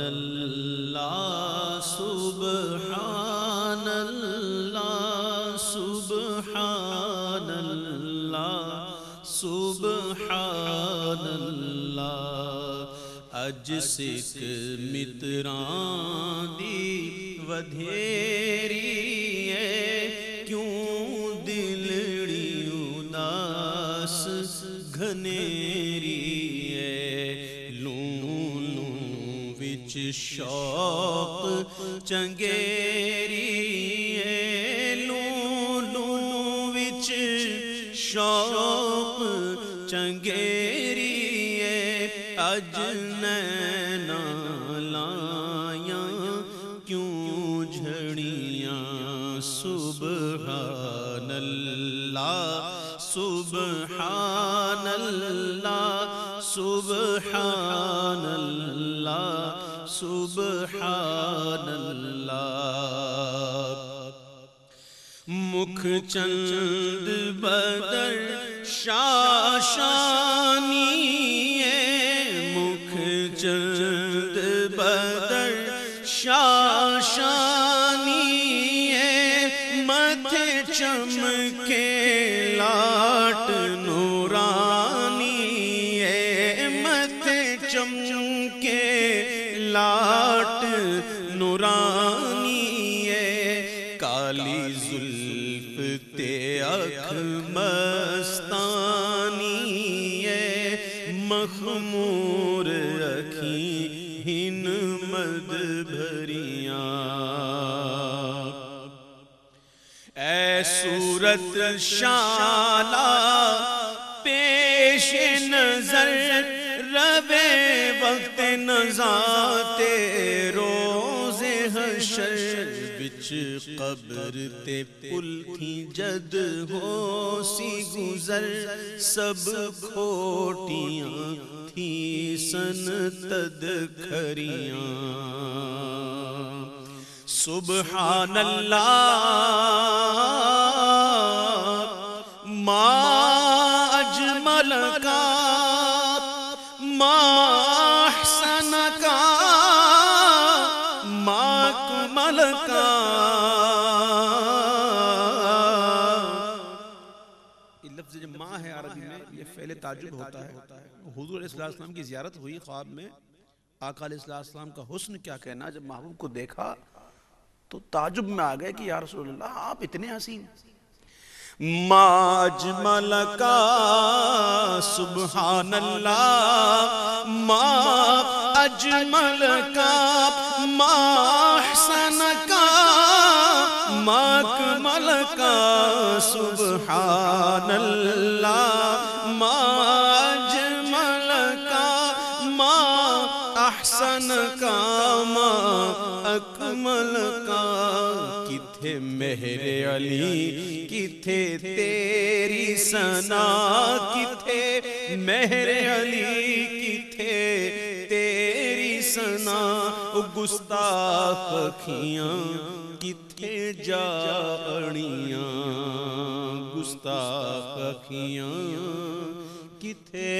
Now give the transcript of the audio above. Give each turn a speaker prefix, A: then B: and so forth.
A: اللہ سبحان اللہ سبحان اللہ سبحان اللہ۔ اج سکھ متران دی ودھیری شوق، چنگیری ہے لوں وچ شوق، چنگیری ہے اج نینا لایاں کیوں جھڑیاں؟ سبحان اللہ سبحان اللہ سبحان اللہ سبحان اللہ۔ مکھ چند بدر شاشانی ہے۔ مکھ چند بدر شاشانی ہے۔ متھے چمکے لاٹ نورانی نورانی ہے۔ کالی زلف تے اکھ مستانی ہے۔ مخمور اکھی ہن مد بھریاں۔ اے صورت شالا، پیش نظر ربے وقت نزاتے روز حشر بچ قبر تے پل تھی جد ہو سی گزر، سب کھوٹیاں تھی سن تد کھریاں۔ سبحان اللہ ما اجمل کا
B: ماں ہے عربی میں، یہ فعل تعجب ہوتا ہے۔ حضور علیہ السلام کی زیارت ہوئی خواب میں۔ آقا علیہ السلام کا حسن کیا کہنا، جب محبوب کو دیکھا تو تعجب میں آ گئے کہ یا رسول اللہ، آپ اتنے حسین۔
A: ما اجمل سبحان اللہ ما اجمل کا ما احسن کا ما اکمل کا سبحان اللہ ما اجمل کا ما احسن کا ما اکمل کا کتھے مہر علی، کتھے تیری سنا کتھے مہر علی، کتھے او گستاخ اکھیاں کتھے جاڑیاں گستاخ اکھیاں کتھے